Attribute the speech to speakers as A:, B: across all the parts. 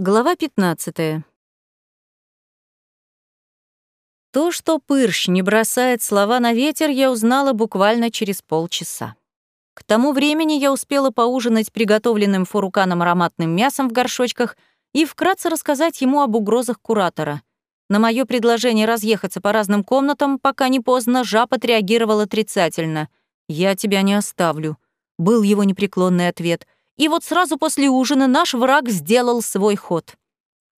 A: Глава 15. То, что Пырщ не бросает слова на ветер, я узнала буквально через полчаса. К тому времени я успела поужинать приготовленным фуруканом ароматным мясом в горшочках и вкратце рассказать ему об угрозах куратора. На мое предложение разъехаться по разным комнатам, пока не поздно, жаб отреагировал отрицательно. «Я тебя не оставлю», — был его непреклонный ответ — и вот сразу после ужина наш враг сделал свой ход.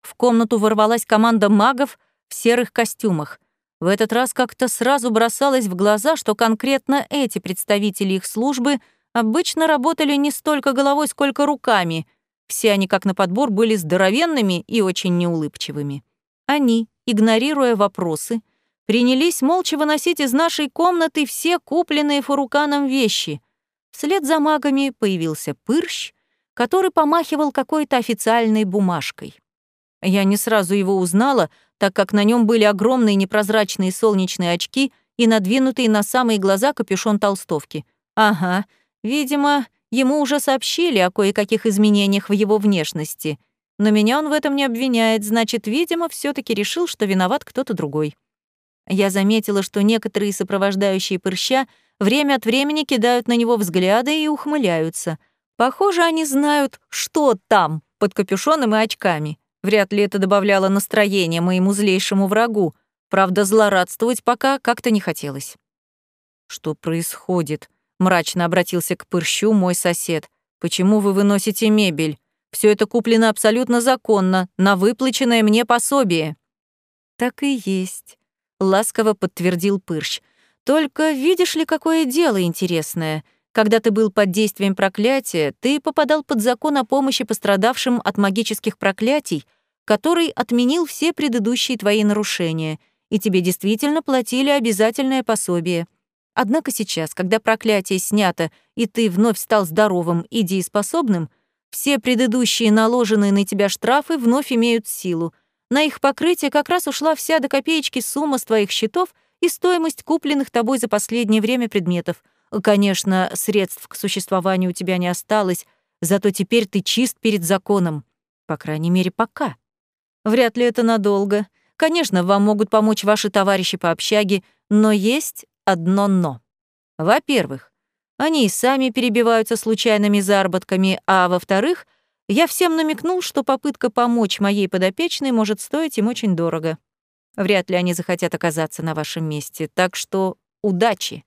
A: В комнату ворвалась команда магов в серых костюмах. В этот раз как-то сразу бросалось в глаза, что конкретно эти представители их службы обычно работали не столько головой, сколько руками. Все они, как на подбор, были здоровенными и очень неулыбчивыми. Они, игнорируя вопросы, принялись молча выносить из нашей комнаты все купленные Фуруканом вещи — Вслед за магами появился Пырщ, который помахивал какой-то официальной бумажкой. Я не сразу его узнала, так как на нем были огромные непрозрачные солнечные очки и надвинутый на самые глаза капюшон толстовки. Ага, видимо, ему уже сообщили о кое-каких изменениях в его внешности. Но меня он в этом не обвиняет, значит, видимо, все таки решил, что виноват кто-то другой. Я заметила, что некоторые сопровождающие Пырща время от времени кидают на него взгляды и ухмыляются. Похоже, они знают, что там, под капюшоном и очками. Вряд ли это добавляло настроения моему злейшему врагу. Правда, злорадствовать пока как-то не хотелось. «Что происходит?» — мрачно обратился к Пырщу мой сосед. «Почему вы выносите мебель? Все это куплено абсолютно законно, на выплаченное мне пособие». «Так и есть», — ласково подтвердил Пырщ. Только видишь ли, какое дело интересное? Когда ты был под действием проклятия, ты попадал под закон о помощи пострадавшим от магических проклятий, который отменил все предыдущие твои нарушения, и тебе действительно платили обязательное пособие. Однако сейчас, когда проклятие снято, и ты вновь стал здоровым и дееспособным, все предыдущие наложенные на тебя штрафы вновь имеют силу. На их покрытие как раз ушла вся до копеечки сумма с твоих счетов — и стоимость купленных тобой за последнее время предметов. Конечно, средств к существованию у тебя не осталось, зато теперь ты чист перед законом. По крайней мере, пока. Вряд ли это надолго. Конечно, вам могут помочь ваши товарищи по общаге, но есть одно «но». Во-первых, они и сами перебиваются случайными заработками, а во-вторых, я всем намекнул, что попытка помочь моей подопечной может стоить им очень дорого. Вряд ли они захотят оказаться на вашем месте, так что удачи.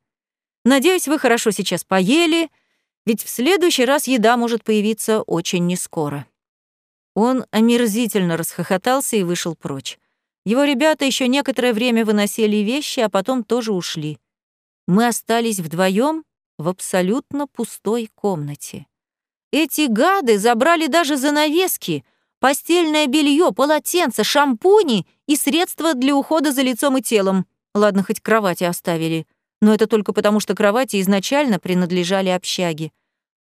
A: Надеюсь, вы хорошо сейчас поели, ведь в следующий раз еда может появиться очень нескоро». Он омерзительно расхохотался и вышел прочь. Его ребята еще некоторое время выносили вещи, а потом тоже ушли. Мы остались вдвоем в абсолютно пустой комнате. Эти гады забрали даже занавески, Постельное белье, полотенце, шампуни и средства для ухода за лицом и телом. Ладно, хоть кровати оставили. Но это только потому, что кровати изначально принадлежали общаге.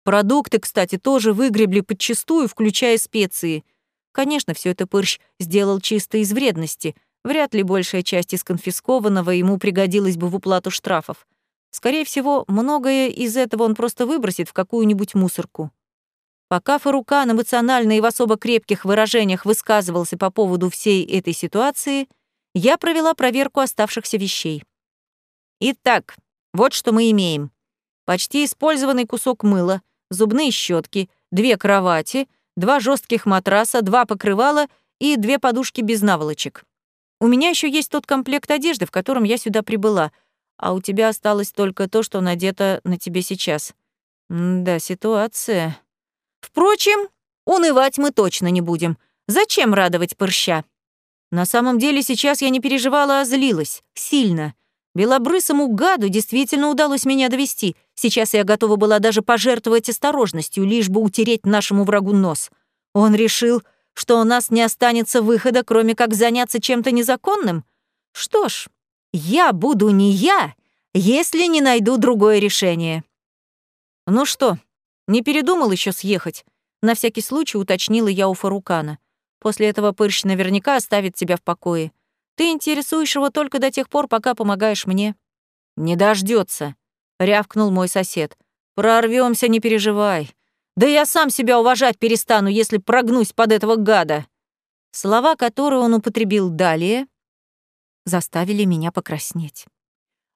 A: Продукты, кстати, тоже выгребли подчистую, включая специи. Конечно, все это Пырщ сделал чисто из вредности. Вряд ли большая часть из конфискованного ему пригодилась бы в уплату штрафов. Скорее всего, многое из этого он просто выбросит в какую-нибудь мусорку. Пока Фарукан эмоционально и в особо крепких выражениях высказывался по поводу всей этой ситуации, я провела проверку оставшихся вещей. Итак, вот что мы имеем. Почти использованный кусок мыла, зубные щетки, две кровати, два жестких матраса, два покрывала и две подушки без наволочек. У меня еще есть тот комплект одежды, в котором я сюда прибыла, а у тебя осталось только то, что надето на тебе сейчас. М да, ситуация. Впрочем, унывать мы точно не будем. Зачем радовать прыща? На самом деле сейчас я не переживала, а злилась. Сильно. Белобрысому гаду действительно удалось меня довести. Сейчас я готова была даже пожертвовать осторожностью, лишь бы утереть нашему врагу нос. Он решил, что у нас не останется выхода, кроме как заняться чем-то незаконным? Что ж, я буду не я, если не найду другое решение. Ну что, не передумал еще съехать? На всякий случай уточнила я у Фарукана. После этого Пырщ наверняка оставит тебя в покое. Ты интересуешь его только до тех пор, пока помогаешь мне. Не дождется, рявкнул мой сосед. Прорвемся, не переживай. Да я сам себя уважать перестану, если прогнусь под этого гада. Слова, которые он употребил далее, заставили меня покраснеть.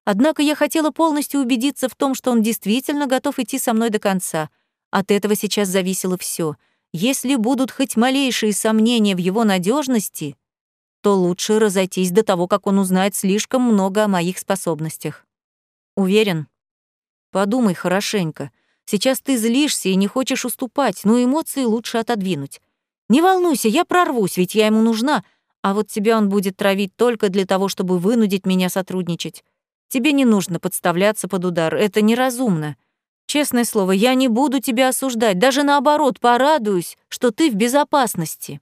A: Однако я хотела полностью убедиться в том, что он действительно готов идти со мной до конца. От этого сейчас зависело все. Если будут хоть малейшие сомнения в его надежности, то лучше разойтись до того, как он узнает слишком много о моих способностях. Уверен? Подумай хорошенько. Сейчас ты злишься и не хочешь уступать, но эмоции лучше отодвинуть. Не волнуйся, я прорвусь, ведь я ему нужна, а вот тебя он будет травить только для того, чтобы вынудить меня сотрудничать. Тебе не нужно подставляться под удар, это неразумно. Честное слово, я не буду тебя осуждать, даже наоборот, порадуюсь, что ты в безопасности».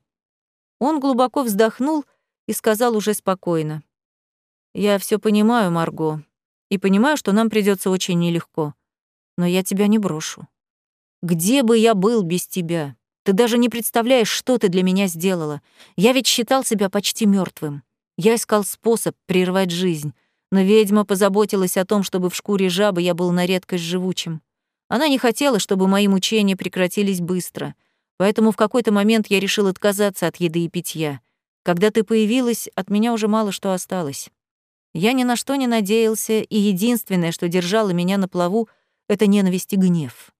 A: Он глубоко вздохнул и сказал уже спокойно. «Я все понимаю, Марго, и понимаю, что нам придется очень нелегко. Но я тебя не брошу. Где бы я был без тебя? Ты даже не представляешь, что ты для меня сделала. Я ведь считал себя почти мертвым. Я искал способ прервать жизнь, но ведьма позаботилась о том, чтобы в шкуре жабы я был на редкость живучим. Она не хотела, чтобы мои мучения прекратились быстро, поэтому в какой-то момент я решил отказаться от еды и питья. Когда ты появилась, от меня уже мало что осталось. Я ни на что не надеялся, и единственное, что держало меня на плаву, — это ненависть и гнев.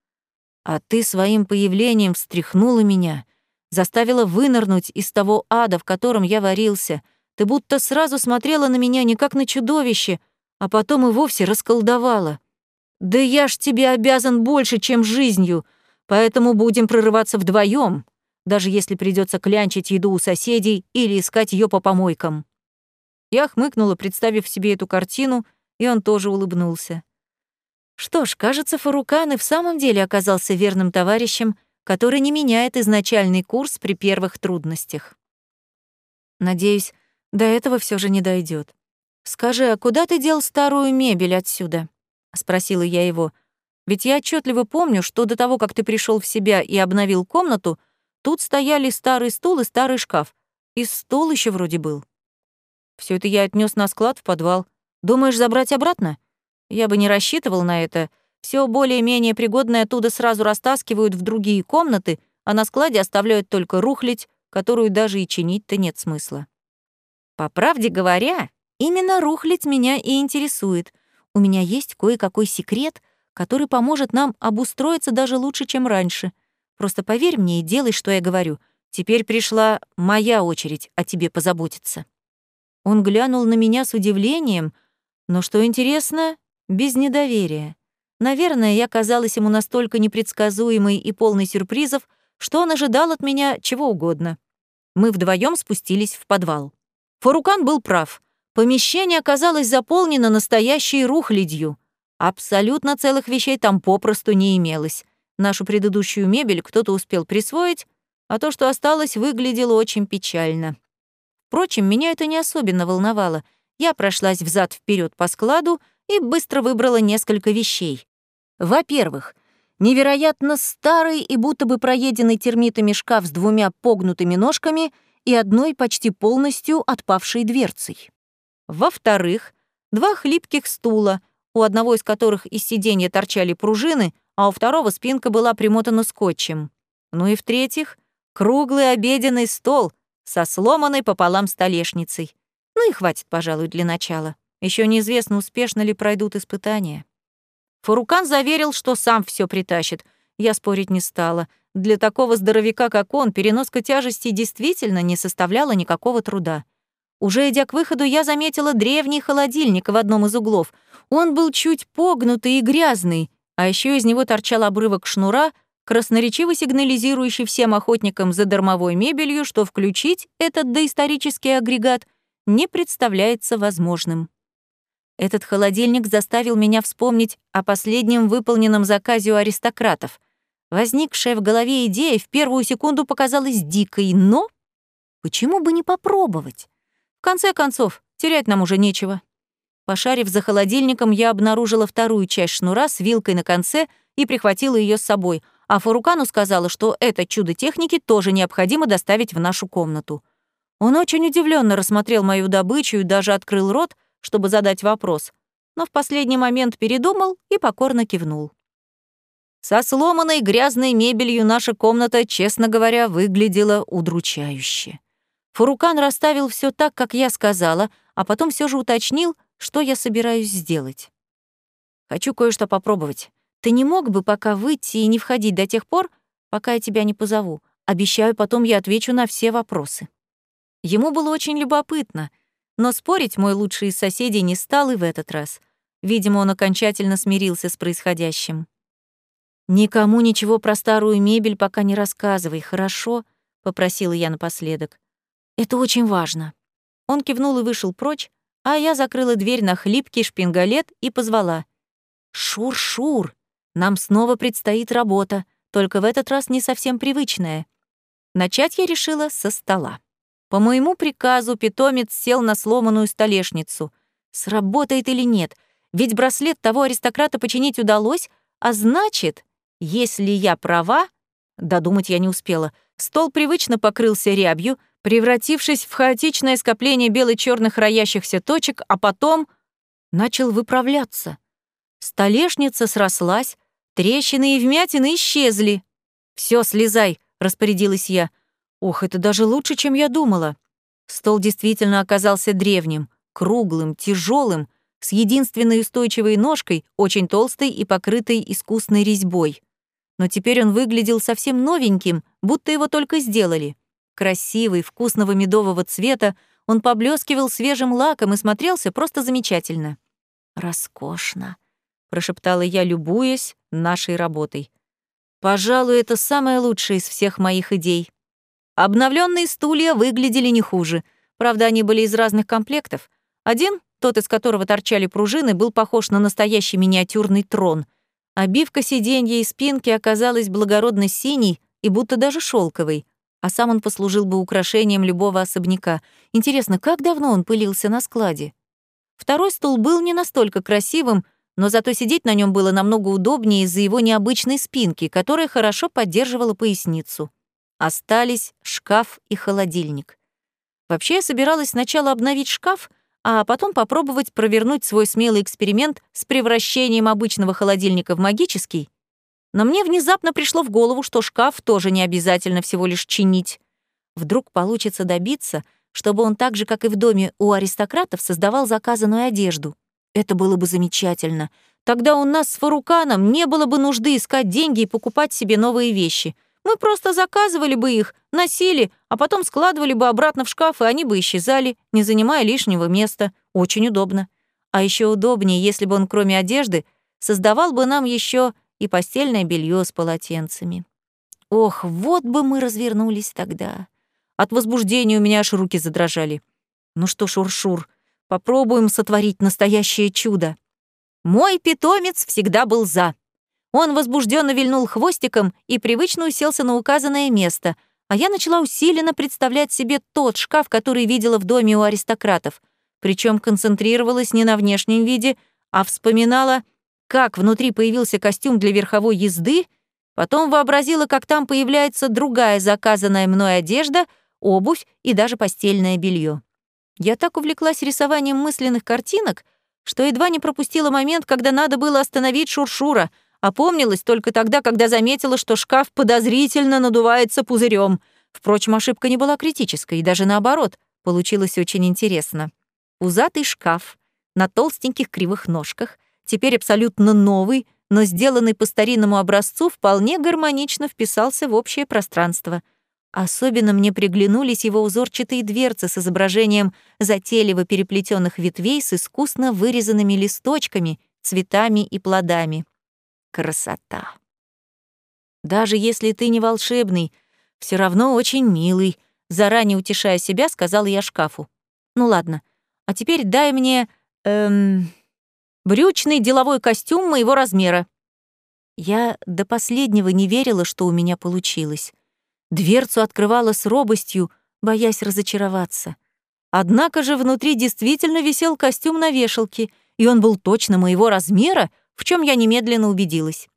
A: А ты своим появлением встряхнула меня, заставила вынырнуть из того ада, в котором я варился. Ты будто сразу смотрела на меня не как на чудовище, а потом и вовсе расколдовала. Да я ж тебе обязан больше, чем жизнью, поэтому будем прорываться вдвоем даже если придется клянчить еду у соседей или искать ее по помойкам. Я хмыкнула, представив себе эту картину, и он тоже улыбнулся. Что ж, кажется, Фарукан и в самом деле оказался верным товарищем, который не меняет изначальный курс при первых трудностях. Надеюсь, до этого все же не дойдет. Скажи, а куда ты дел старую мебель отсюда? спросила я его. Ведь я отчетливо помню, что до того, как ты пришел в себя и обновил комнату, Тут стояли старый стул и старый шкаф. И стол еще вроде был. Все это я отнес на склад в подвал. Думаешь, забрать обратно? Я бы не рассчитывал на это. Все более-менее пригодное оттуда сразу растаскивают в другие комнаты, а на складе оставляют только рухлядь, которую даже и чинить-то нет смысла. По правде говоря, именно рухлядь меня и интересует. У меня есть кое-какой секрет, который поможет нам обустроиться даже лучше, чем раньше — Просто поверь мне и делай, что я говорю. Теперь пришла моя очередь о тебе позаботиться». Он глянул на меня с удивлением, но, что интересно, без недоверия. Наверное, я казалась ему настолько непредсказуемой и полной сюрпризов, что он ожидал от меня чего угодно. Мы вдвоем спустились в подвал. Фарукан был прав. Помещение оказалось заполнено настоящей рухлядью. Абсолютно целых вещей там попросту не имелось. Нашу предыдущую мебель кто-то успел присвоить, а то, что осталось, выглядело очень печально. Впрочем, меня это не особенно волновало. Я прошлась взад вперед по складу и быстро выбрала несколько вещей. Во-первых, невероятно старый и будто бы проеденный термитами шкаф с двумя погнутыми ножками и одной почти полностью отпавшей дверцей. Во-вторых, два хлипких стула, у одного из которых из сиденья торчали пружины — а у второго спинка была примотана скотчем. Ну и в-третьих, круглый обеденный стол со сломанной пополам столешницей. Ну и хватит, пожалуй, для начала. Еще неизвестно, успешно ли пройдут испытания. Фарукан заверил, что сам все притащит. Я спорить не стала. Для такого здоровяка, как он, переноска тяжести действительно не составляла никакого труда. Уже идя к выходу, я заметила древний холодильник в одном из углов. Он был чуть погнутый и грязный, а еще из него торчал обрывок шнура, красноречиво сигнализирующий всем охотникам за дармовой мебелью, что включить этот доисторический агрегат не представляется возможным. Этот холодильник заставил меня вспомнить о последнем выполненном заказе у аристократов. Возникшая в голове идея в первую секунду показалась дикой, но почему бы не попробовать? В конце концов, терять нам уже нечего. Пошарив за холодильником, я обнаружила вторую часть шнура с вилкой на конце и прихватила ее с собой, а Фарукану сказала, что это чудо техники тоже необходимо доставить в нашу комнату. Он очень удивленно рассмотрел мою добычу и даже открыл рот, чтобы задать вопрос, но в последний момент передумал и покорно кивнул. Со сломанной грязной мебелью наша комната, честно говоря, выглядела удручающе. Фурукан расставил все так, как я сказала, а потом все же уточнил, что я собираюсь сделать. «Хочу кое-что попробовать. Ты не мог бы пока выйти и не входить до тех пор, пока я тебя не позову? Обещаю, потом я отвечу на все вопросы». Ему было очень любопытно, но спорить мой лучший из соседей не стал и в этот раз. Видимо, он окончательно смирился с происходящим. «Никому ничего про старую мебель пока не рассказывай, хорошо?» — попросила я напоследок. «Это очень важно». Он кивнул и вышел прочь, а я закрыла дверь на хлипкий шпингалет и позвала. «Шур-шур! Нам снова предстоит работа, только в этот раз не совсем привычная». Начать я решила со стола. По моему приказу питомец сел на сломанную столешницу. Сработает или нет? Ведь браслет того аристократа починить удалось, а значит, если я права, додумать я не успела, стол привычно покрылся рябью, превратившись в хаотичное скопление бело-черных роящихся точек, а потом начал выправляться. Столешница срослась, трещины и вмятины исчезли. Все, слезай», — распорядилась я. Ох, это даже лучше, чем я думала. Стол действительно оказался древним, круглым, тяжелым, с единственной устойчивой ножкой, очень толстой и покрытой искусной резьбой. Но теперь он выглядел совсем новеньким, будто его только сделали. Красивый, вкусного медового цвета, он поблескивал свежим лаком и смотрелся просто замечательно. «Роскошно», — прошептала я, любуясь нашей работой. «Пожалуй, это самое лучшее из всех моих идей». Обновленные стулья выглядели не хуже. Правда, они были из разных комплектов. Один, тот, из которого торчали пружины, был похож на настоящий миниатюрный трон. Обивка сиденья и спинки оказалась благородно синей и будто даже шелковой а сам он послужил бы украшением любого особняка. Интересно, как давно он пылился на складе? Второй стул был не настолько красивым, но зато сидеть на нем было намного удобнее из-за его необычной спинки, которая хорошо поддерживала поясницу. Остались шкаф и холодильник. Вообще я собиралась сначала обновить шкаф, а потом попробовать провернуть свой смелый эксперимент с превращением обычного холодильника в магический, но мне внезапно пришло в голову, что шкаф тоже не обязательно всего лишь чинить. Вдруг получится добиться, чтобы он так же, как и в доме у аристократов, создавал заказанную одежду. Это было бы замечательно. Тогда у нас с Фаруканом не было бы нужды искать деньги и покупать себе новые вещи. Мы просто заказывали бы их, носили, а потом складывали бы обратно в шкаф, и они бы исчезали, не занимая лишнего места. Очень удобно. А еще удобнее, если бы он, кроме одежды, создавал бы нам еще и постельное белье с полотенцами. Ох, вот бы мы развернулись тогда. От возбуждения у меня аж руки задрожали. Ну что, Шуршур, попробуем сотворить настоящее чудо. Мой питомец всегда был за. Он возбужденно вильнул хвостиком и привычно уселся на указанное место, а я начала усиленно представлять себе тот шкаф, который видела в доме у аристократов, причем концентрировалась не на внешнем виде, а вспоминала — как внутри появился костюм для верховой езды, потом вообразила, как там появляется другая заказанная мной одежда, обувь и даже постельное белье. Я так увлеклась рисованием мысленных картинок, что едва не пропустила момент, когда надо было остановить Шуршура, опомнилась только тогда, когда заметила, что шкаф подозрительно надувается пузырем. Впрочем, ошибка не была критической, и даже наоборот, получилось очень интересно. Пузатый шкаф на толстеньких кривых ножках, теперь абсолютно новый, но сделанный по старинному образцу, вполне гармонично вписался в общее пространство. Особенно мне приглянулись его узорчатые дверцы с изображением затейливо переплетенных ветвей с искусно вырезанными листочками, цветами и плодами. Красота! Даже если ты не волшебный, все равно очень милый, заранее утешая себя, сказала я шкафу. Ну ладно, а теперь дай мне... Эм, Брючный деловой костюм моего размера. Я до последнего не верила, что у меня получилось. Дверцу открывала с робостью, боясь разочароваться. Однако же внутри действительно висел костюм на вешалке, и он был точно моего размера, в чем я немедленно убедилась.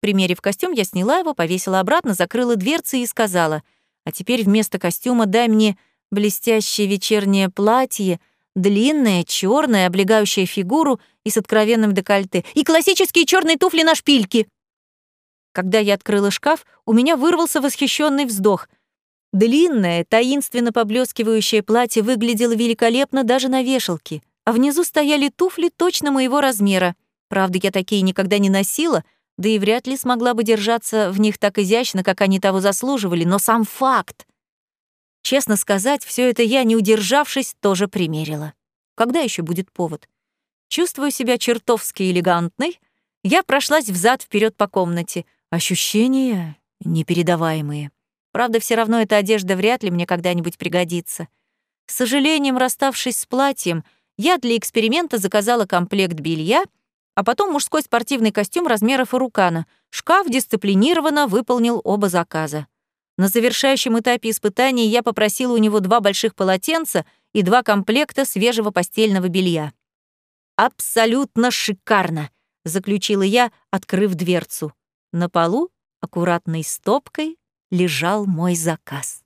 A: Примерив костюм, я сняла его, повесила обратно, закрыла дверцы и сказала, «А теперь вместо костюма дай мне блестящее вечернее платье, длинное, черное, облегающее фигуру и с откровенным декольте, и классические черные туфли на шпильке. Когда я открыла шкаф, у меня вырвался восхищенный вздох. Длинное, таинственно поблескивающее платье выглядело великолепно даже на вешалке, а внизу стояли туфли точно моего размера. Правда, я такие никогда не носила, да и вряд ли смогла бы держаться в них так изящно, как они того заслуживали, но сам факт. Честно сказать, все это я, не удержавшись, тоже примерила. Когда еще будет повод? Чувствую себя чертовски элегантной. Я прошлась взад вперед по комнате. Ощущения непередаваемые. Правда, все равно эта одежда вряд ли мне когда-нибудь пригодится. С сожалением, расставшись с платьем, я для эксперимента заказала комплект белья, а потом мужской спортивный костюм размера фарукана. Шкаф дисциплинированно выполнил оба заказа. На завершающем этапе испытаний я попросила у него два больших полотенца и два комплекта свежего постельного белья. «Абсолютно шикарно!» — заключила я, открыв дверцу. На полу, аккуратной стопкой, лежал мой заказ.